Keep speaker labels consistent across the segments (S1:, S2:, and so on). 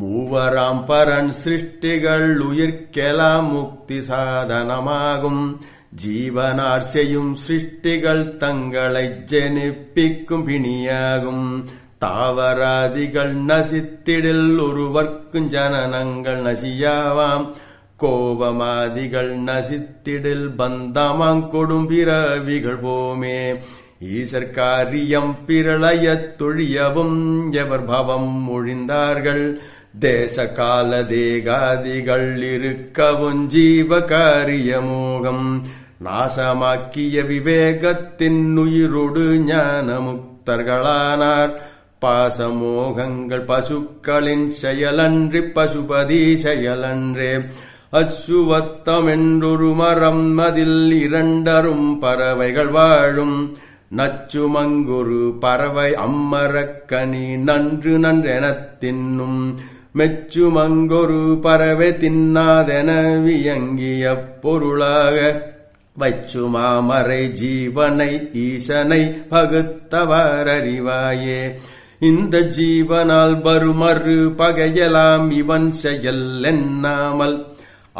S1: மூவராம் பரன் சிருஷ்டிகள் உயிர்க்கெலாம் முக்தி சாதனமாகும். ஜீவனார் செய்யும் சிருஷ்டிகள் தங்களை ஜெனிப்பிக்கும் பிணியாகும். தாவராதிகள் நசித்திடில் ஒருவர்க்கும் ஜனனங்கள் நசியாவாம். கோபமாதிகள் நசித்திடில் பந்தமாங் கொடும் பிறவிகள் போமே. ஈசர் காரியம் பிரளயத் தொழியவும் எவர் பவம் ஒழிந்தார்கள். தேச கால தேகாதிகள் இருக்கவும் ஜீவ காரியமோகம் நாசமாக்கிய விவேகத்தின் உயிரொடு ஞானமுக்தர்களானார். பாசமோகங்கள் பசுக்களின் செயலன்றி பசுபதி செயலன்றே. அசுவத்தம் என்றொரு மரம் அதில் இரண்டரும் பறவைகள் வாழும். நச்சுமங்குரு பறவை அம்மரக்கனி நன்று நன்றெனத் தின்னும். மெச்சுமங்கொரு பறவை தின்னாதென வியங்கிய பொருளாக வைச்சுமாமறை ஜீவனை ஈசனை பகுத்தவரறிவாயே. இந்த ஜீவனால் வருமறு பகையலாம் இவன் செயல் எண்ணாமல்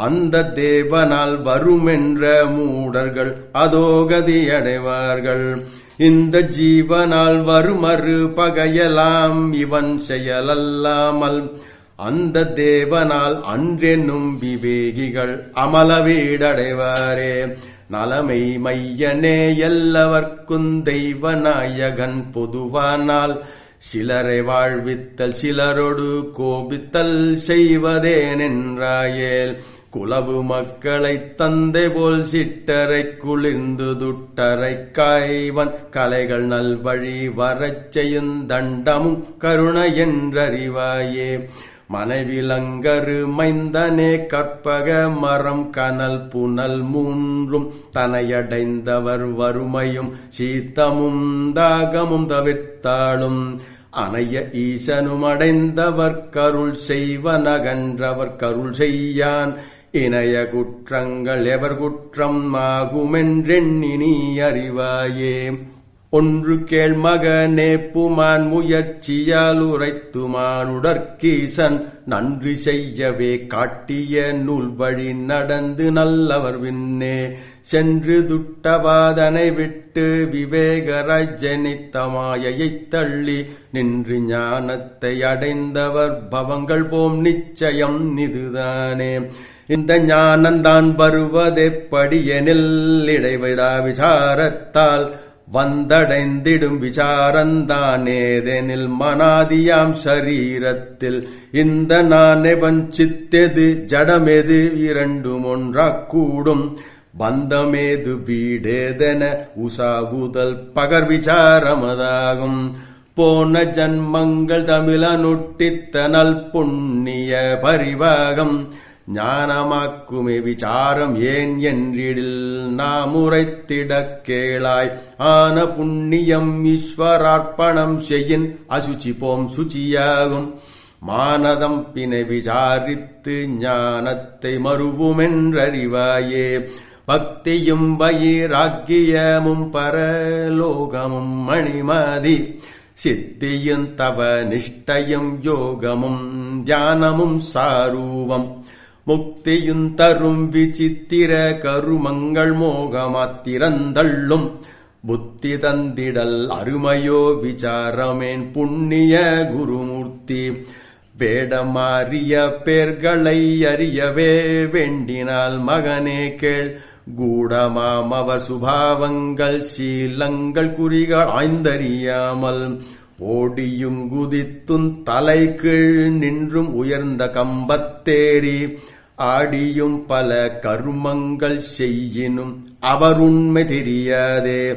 S1: அந்த தேவனால் வருமென்ற மூடர்கள் அதோகதி அடைவார்கள். இந்த ஜீவனால் வருமறு பகையலாம் இவன் செயலல்லாமல் அந்த தேவனால் அன்றென்னும் விவேகிகள் அமல வீடடைவாரே. நலமை மையனே எல்லவர்க்கும் தெய்வ நாயகன் பொதுவானால் சிலரை வாழ்வித்தல் சிலரொடு கோபித்தல் செய்வதேனென்றாயேல் குலவு மக்களை தந்தை போல் சிட்டரை குளிர்ந்து துட்டரை காய்வன் கலைகள் நல்வழி வரச் செய்யும் தண்டமும் கருணை என்றறிவாயே. மனைவிலங்கரு மைந்தனே கற்பக மரம் கனல் புனல் மூன்றும் தனையடைந்தவர் வறுமையும் சீத்தமும் தாகமும் தவிர்த்தாளும். அணைய ஈசனும் அடைந்தவர் கருள் செய்வனகன்றவர் கருள் செய்யான். இணைய குற்றங்கள் எவர் குற்றம் ஆகுமென்றெண்ணி நீ அறிவாயே. ஒன்று கேள் மகனே புமான் முயற்சியால் உரைத்துமானுடற்கீசன் நன்றி செய்யவே காட்டிய நூல் வழி நடந்து நல்லவர் விண்ணே. சென்று துட்டவாதனை விட்டு விவேகராய் ஜனித்த மாயையைத் தள்ளி நின்று ஞானத்தை அடைந்தவர் பவங்கள் போம் நிச்சயம் இதுதானே இந்த ஞானந்தான் வருவதெப்படியெனில் இடைவிடா விசாரத்தால் வந்தடைந்திடும் விசாரந்தானேதெனில் மனாதியாம் சரீரத்தில். இந்த நானெவன் சித்தெது ஜடமெது இரண்டும் ஒன்றாக் கூடும் பந்தமேது வீடேதென உசாவுதல் பகர் விசாரமதாகும் போன ஜன்மங்கள் தமிழ நுட்டித்தனல் புண்ணிய பரிவாகம். ஞானமாக்குமே விசாரம் ஏன் என்றிடில் நாம் உரைத்திடக் கேளாய். ஆன புண்ணியம் ஈஸ்வரார்ப்பணம் செய்யின் அசுச்சி போம் சுச்சியாகும். மானதம் பினை விசாரித்து ஞானத்தை மறுவுமென்றறிவாயே பக்தியும் வயிராக்கியமும் பரலோகமும் மணிமதி. சித்தியும் தவ நிஷ்டையும் யோகமும் தியானமும் சாரூபம். முக்தியும் தரும் விசித்திர கருமங்கள் மோகமாத்திரந்தள்ளும். புத்தி தந்திடல் அருமையோ விசாரமேன் புண்ணிய குருமூர்த்தி. வேடமாறிய பேர்களை அறியவே வேண்டினால் மகனே கேள். கூடமாம் அவர் சுபாவங்கள் சீலங்கள் குறிகள் ஆய்ந்தறியாமல் ஓடியும் குதித்தும் தலை கீழ் நின்றும் உயர்ந்த கம்பத்தேறி. ஆடியும் பல கருமங்கள் செய்யினும் அவருண்மை தெரியாதே.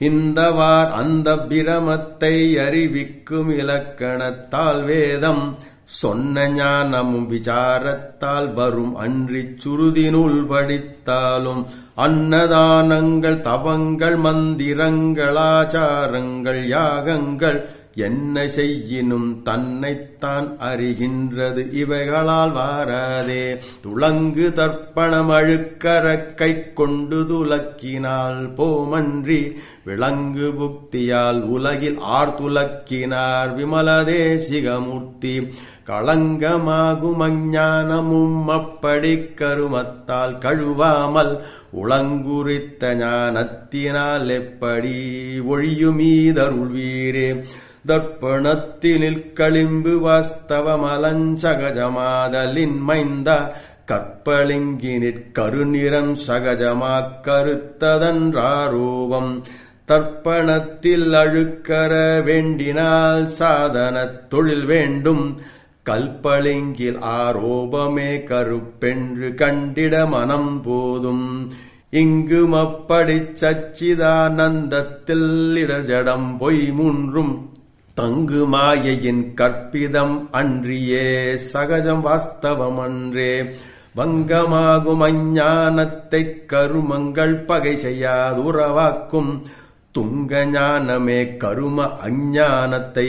S1: இந்தவார் அந்த பிரமத்தை அறிவிக்கும் இலக்கணத்தால் வேதம் சொன்ன ஞானமும் விசாரத்தால் வரும் அன்றி சுருதினுள் படித்தாலும் அன்னதானங்கள் தவங்கள் மந்திரங்கள் ஆச்சாரங்கள் யாகங்கள் என்ன செய்யினும் தன்னைத்தான் அறிகின்றது இவைகளால் வாராதே. துளங்கு தர்ப்பணம் அழுக்கர கை கொண்டு துலக்கினால் போமன்றி விளங்கு புக்தியால் உலகில் ஆர் துலக்கினார் விமலதேசிகமூர்த்தி களங்கமாகும் அஞ்ஞானமும் அப்படி கருமத்தால் கழுவாமல் உளங்குறித்த ஞானத்தினால் எப்படி ஒழியுமீதருள்வீரே. தர்ப்பணத்தினில் களிம்பு வாஸ்தவமலஞ்சகஜமாதலின் மைந்த கற்பளிங்கினிற் கருநிறம் சகஜமா கருத்ததன்றாரூபம். தர்ப்பணத்தில் அழுக்கற வேண்டினால் சாதனத் தொழில் வேண்டும். கல்பளிங்கில் ஆரோபமே கருப்பென்று கண்டிட மனம் போதும். இங்கும் அப்படி சச்சிதானந்தத்தில் இடர்ஜடம் பொய் முன்றும் தங்கு மாயையின் கற்பிதம் அன்றியே சகஜம் வாஸ்தவம் அன்றே வங்கமாகும் அஞ்ஞானத்தைக் கருமங்கள் பகை செய்யாதுறவாக்கும் துங்க ஞானமே கரும அஞ்ஞானத்தை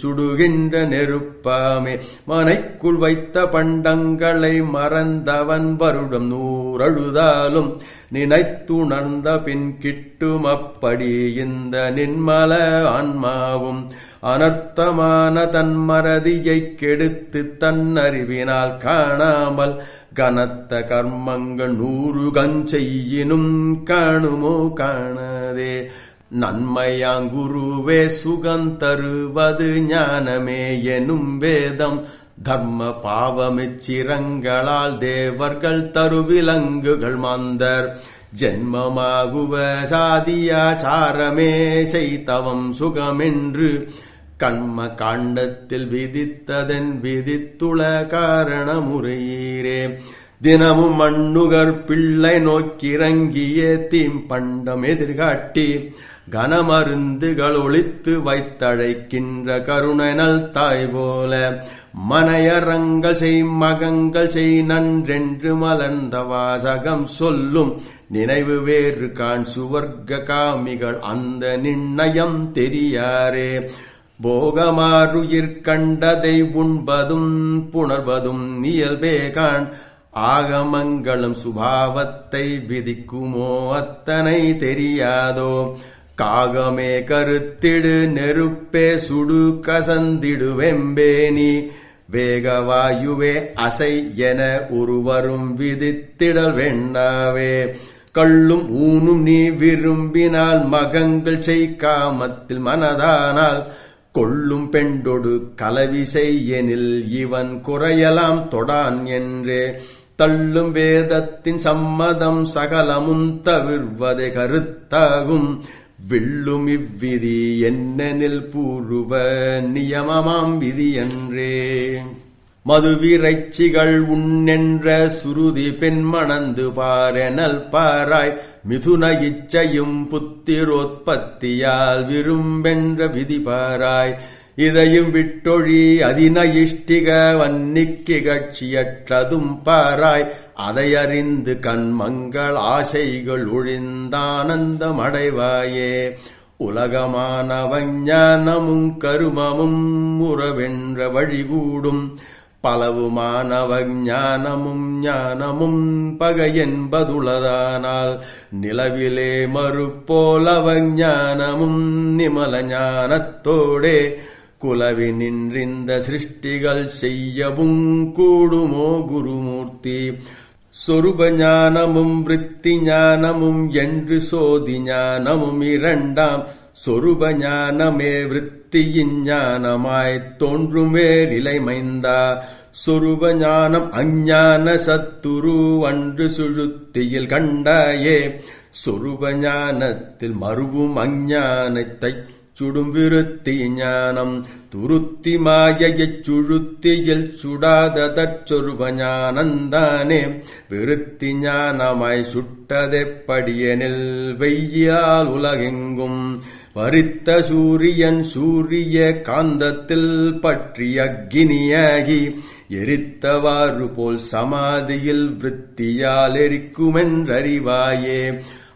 S1: சுடுகின்ற நெருப்பாமே. மனைக்குள் வைத்த பண்டங்களை மறந்தவன் வருடம் நூறழுதாலும் நினைத்துணர்ந்த பின் கிட்டும் அப்படி இந்த நின்மல ஆன்மாவும் அனர்த்தமான தன் மறதியை கெடுத்து தன் அறிவினால் காணாமல் கனத்த கர்மங்கள் நூறு கஞ்செய்யினும் காணுமோ காணதே. நன்மையாங்குருவே சுகந்தருவது ஞானமே எனும் வேதம். தர்ம பாவமிச்சிரங்களால் தேவர்கள் தருவிலங்குகள் மாந்தர். ஜென்மமாகுவ சாதியாச்சாரமே செய்தவம் சுகமென்று. கண்ம காண்டத்தில் விதித்ததன் விதித்துள காரணமுறையீரே. தினமும் மண்ணுகர் பிள்ளை நோக்கிறங்கிய தீம் பண்டம் எதிர்காட்டி. கனமருந்துகள் ஒழித்து வைத்தழைக்கின்ற கருணனல் தாய் போல மனையரங்கள் செய் மகங்கள் செய் நன்றென்று மலர்ந்த வாசகம் சொல்லும் நினைவு வேறு கான் சுவர்க்க காமிகள் அந்த நிர்ணயம் தெரியாரே. போகமாறுயிர் கண்டதை உண்பதும் புணர்வதும் இயல்பே கான் ஆகமங்களும் சுபாவத்தை விதிக்குமோ அத்தனை தெரியாதோ. காகமே கருத்திடு நெருப்பே சுடு கசந்திடு வெம்பேனி வேகவாயுவே அசை என ஒருவரும் விதித்திடல் வேண்டாவே கள்ளும் ஊனும் நீ விரும்பினால் மகங்கள் செய்காமத்தில் மனதானால். கொள்ளும் பெண்டொடு கலவி செய்யனில் இவன் குறையலாம் தொடான் என்றே. தள்ளும் வேதத்தின் சம்மதம் சகலமும் தவிர்வதை கருத்தாகும். வில்லும் இவ்விதி என்னெனில் பூர்வ நியமமாம் விதி என்றே. மதுவிரைச்சிகள் உண்ணென்ற சுருதி பெண் மணந்து பாரெனல் பாராய் மிதுன இச்சையும் புத்திரோத்பத்தியால் விரும்பென்ற விதி பாராய். இதையும் விட்டொழி அதின இஷ்டிக வன்னிக்கு கட்சியற்றதும் பாராய். அதையறிந்து கண்மங்கள் ஆசைகள் ஒழிந்தானந்தம் அடைவாயே உலகமானவன் ஞானமும் கருமமும் உறவென்ற வழிகூடும். பலவுமானவ ஞானமும் ஞானமும் பகையென்பதுளதானால் நிலவிலே மறுபோலவ ஞானமும் நிமல ஞானத்தோடே குலவி நின்றிந்த சிருஷ்டிகள் செய்யவும் கூடுமோ குருமூர்த்தி. சொருப ஞானமும் விற்பி ஞானமும் என்று சோதி ஞானமும் இரண்டாம். சொருப ஞானமே விற்த்தியின் ஞானமாய்த் தோன்றும் வேறிலைமைந்தா மைந்தா. ஞானம் அஞ்ஞான சத்துரு அன்று சுழுத்தியில் கண்டாயே. சொருப ஞானத்தில் மறுவும் அஞ்ஞானத்தை சுடும் விருத்தி ஞானம் துருத்தி மாயையச் சுழுத்தியில் சுடாததற்சொருபஞானந்தானே விருத்தி ஞானமாய் சுட்டதெப்படியெனில் வெய்யால் உலகெங்கும் வரித்த சூரியன் சூரிய காந்தத்தில் பற்றி அக்னியாகி எரித்தவாறு போல் சமாதியில் விருத்தியால் எரிக்குமென்றறிவாயே.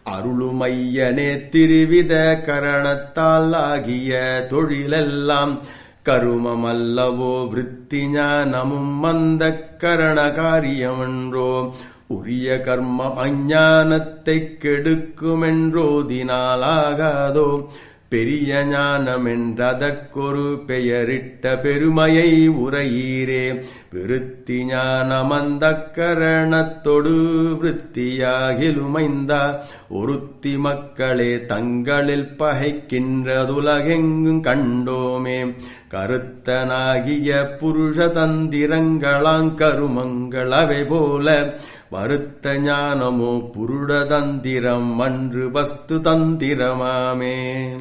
S1: அருளுமையனே திருவித கரணத்தால் ஆகிய தொழிலெல்லாம் கருமமல்லவோ விற்பி ஞானமும் மந்த கரண காரியமென்றோ உரிய கர்மம் அஞ்ஞானத்தை கெடுக்குமென்றோதினாலாகாதோ பெரிய ஞானமென்றதற்கொரு பெயரிட்ட பெருமையை உரையீரே. விருத்தி ஞானமந்த கரணத்தொடு விருத்தியாகிலுமைந்த ஒருத்தி மக்களே தங்களில் பகைக்கின்றதுலகெங்கும் கண்டோமே. கருத்தனாகிய புருஷ தந்திரங்களாங்கருமங்கள் அவை போல வருத்த ஞானமோ புருட தந்திரம் அன்று வஸ்து தந்திரமாமே